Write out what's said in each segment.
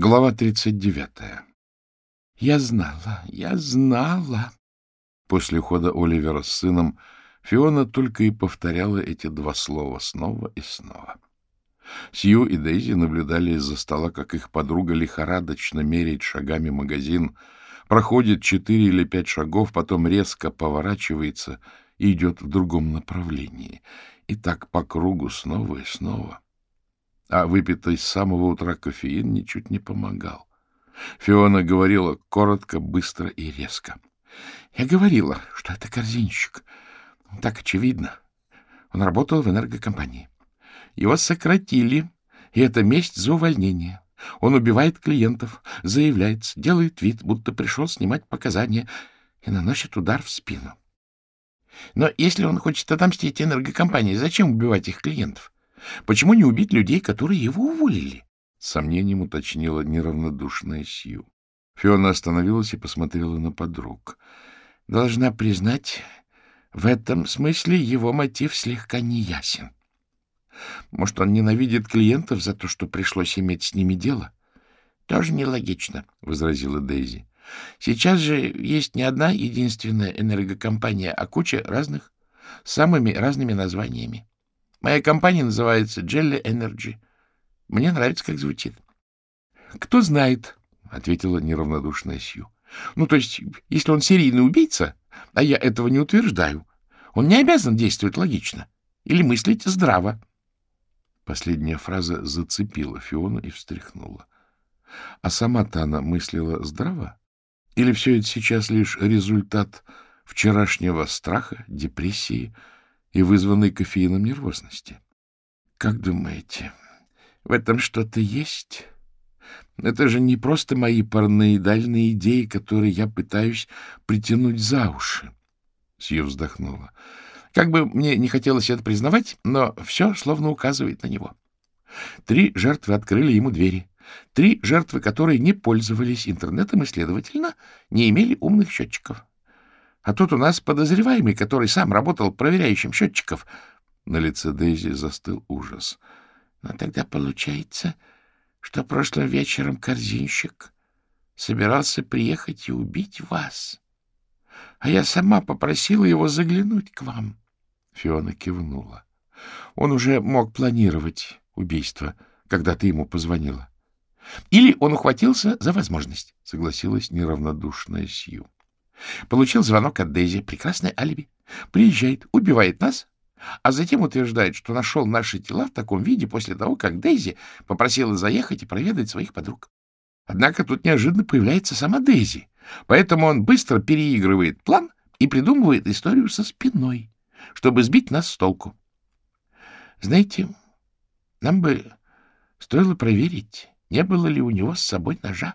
Глава 39. «Я знала, я знала!» После ухода Оливера с сыном Фиона только и повторяла эти два слова снова и снова. Сью и Дейзи наблюдали из-за стола, как их подруга лихорадочно меряет шагами магазин, проходит четыре или пять шагов, потом резко поворачивается и идет в другом направлении. И так по кругу снова и снова. А выпитый с самого утра кофеин ничуть не помогал. Фиона говорила коротко, быстро и резко. — Я говорила, что это корзинщик. Так очевидно. Он работал в энергокомпании. Его сократили, и это месть за увольнение. Он убивает клиентов, заявляется, делает вид, будто пришел снимать показания и наносит удар в спину. Но если он хочет отомстить энергокомпании, зачем убивать их клиентов? Почему не убить людей, которые его уволили? Сомнением уточнила неравнодушная Сью. Фиона остановилась и посмотрела на подруг. Должна признать, в этом смысле его мотив слегка неясен. Может, он ненавидит клиентов за то, что пришлось иметь с ними дело? — Тоже нелогично, — возразила Дейзи. — Сейчас же есть не одна единственная энергокомпания, а куча разных, с самыми разными названиями. Моя компания называется Jelly Energy. Мне нравится, как звучит. — Кто знает, — ответила неравнодушная Сью. — Ну, то есть, если он серийный убийца, а я этого не утверждаю, он не обязан действовать логично или мыслить здраво. Последняя фраза зацепила Фиону и встряхнула. А сама-то она мыслила здраво? Или все это сейчас лишь результат вчерашнего страха, депрессии, и вызванной кофеином нервозности. — Как думаете, в этом что-то есть? Это же не просто мои параноидальные идеи, которые я пытаюсь притянуть за уши. Сью вздохнула. Как бы мне не хотелось это признавать, но все словно указывает на него. Три жертвы открыли ему двери. Три жертвы, которые не пользовались интернетом и, следовательно, не имели умных счетчиков. А тут у нас подозреваемый, который сам работал проверяющим счетчиков. На лице Дейзи застыл ужас. Но тогда получается, что прошлым вечером корзинщик собирался приехать и убить вас. А я сама попросила его заглянуть к вам. Фиона кивнула. Он уже мог планировать убийство, когда ты ему позвонила. Или он ухватился за возможность, согласилась неравнодушная Сью. Получил звонок от Дейзи. Прекрасное алиби. Приезжает, убивает нас, а затем утверждает, что нашел наши тела в таком виде после того, как Дейзи попросила заехать и проведать своих подруг. Однако тут неожиданно появляется сама Дейзи, поэтому он быстро переигрывает план и придумывает историю со спиной, чтобы сбить нас с толку. Знаете, нам бы стоило проверить, не было ли у него с собой ножа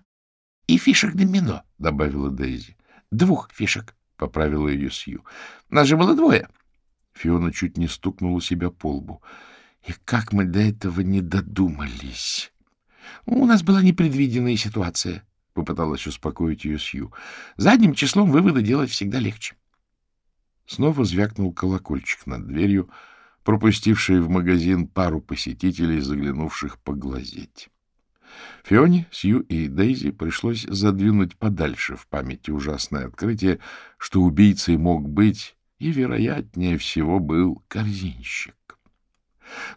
и фишек домино, — добавила Дейзи. Двух фишек, — поправила ее Сью. — Нас же было двое. Фиона чуть не стукнула себя по лбу. — И как мы до этого не додумались? — У нас была непредвиденная ситуация, — попыталась успокоить ее Сью. — Задним числом выводы делать всегда легче. Снова звякнул колокольчик над дверью, пропустивший в магазин пару посетителей, заглянувших поглазеть. Фионе, Сью и Дейзи пришлось задвинуть подальше в памяти ужасное открытие, что убийцей мог быть и, вероятнее всего, был корзинщик.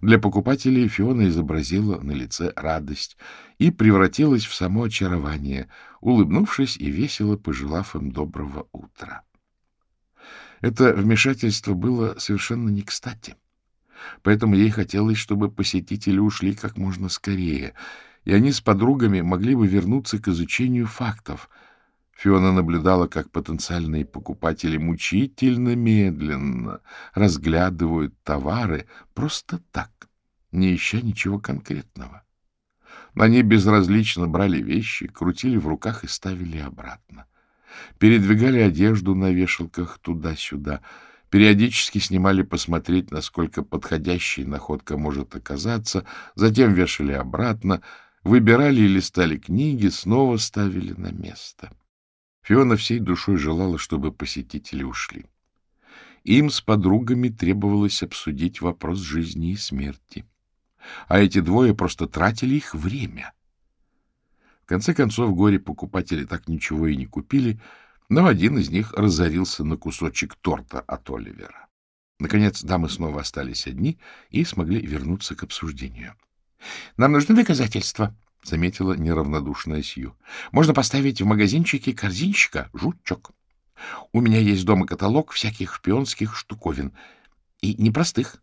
Для покупателей Фиона изобразила на лице радость и превратилась в само очарование, улыбнувшись и весело пожелав им доброго утра. Это вмешательство было совершенно не кстати, поэтому ей хотелось, чтобы посетители ушли как можно скорее — и они с подругами могли бы вернуться к изучению фактов. Фиона наблюдала, как потенциальные покупатели мучительно медленно разглядывают товары просто так, не ища ничего конкретного. Они безразлично брали вещи, крутили в руках и ставили обратно. Передвигали одежду на вешалках туда-сюда, периодически снимали посмотреть, насколько подходящей находка может оказаться, затем вешали обратно — Выбирали и листали книги, снова ставили на место. Фиона всей душой желала, чтобы посетители ушли. Им с подругами требовалось обсудить вопрос жизни и смерти. А эти двое просто тратили их время. В конце концов, горе-покупатели так ничего и не купили, но один из них разорился на кусочек торта от Оливера. Наконец, дамы снова остались одни и смогли вернуться к обсуждению. — Нам нужны доказательства, — заметила неравнодушная Сью. — Можно поставить в магазинчике корзинщика жучок. У меня есть дома каталог всяких шпионских штуковин. И непростых.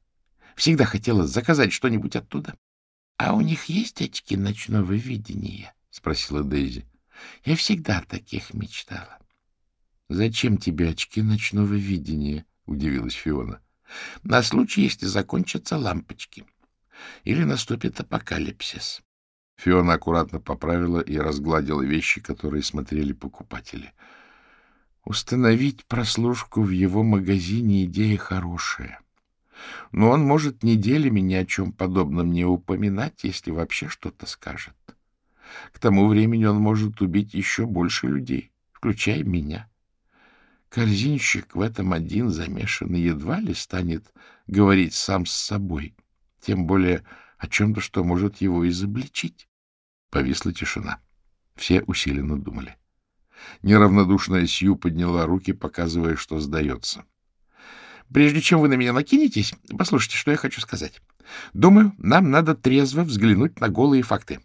Всегда хотела заказать что-нибудь оттуда. — А у них есть очки ночного видения? — спросила Дейзи. — Я всегда о таких мечтала. — Зачем тебе очки ночного видения? — удивилась Фиона. — На случай, если закончатся лампочки. Или наступит апокалипсис. Фиона аккуратно поправила и разгладила вещи, которые смотрели покупатели. Установить прослушку в его магазине — идея хорошая. Но он может неделями ни о чем подобном не упоминать, если вообще что-то скажет. К тому времени он может убить еще больше людей, включая меня. Корзинщик в этом один замешанный едва ли станет говорить сам с собой, тем более о чем-то, что может его изобличить. Повисла тишина. Все усиленно думали. Неравнодушная Сью подняла руки, показывая, что сдается. — Прежде чем вы на меня накинетесь, послушайте, что я хочу сказать. Думаю, нам надо трезво взглянуть на голые факты.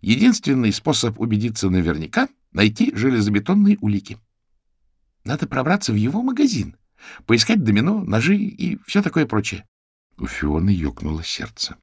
Единственный способ убедиться наверняка — найти железобетонные улики. Надо пробраться в его магазин, поискать домино, ножи и все такое прочее. У Фионы ёкнуло сердце.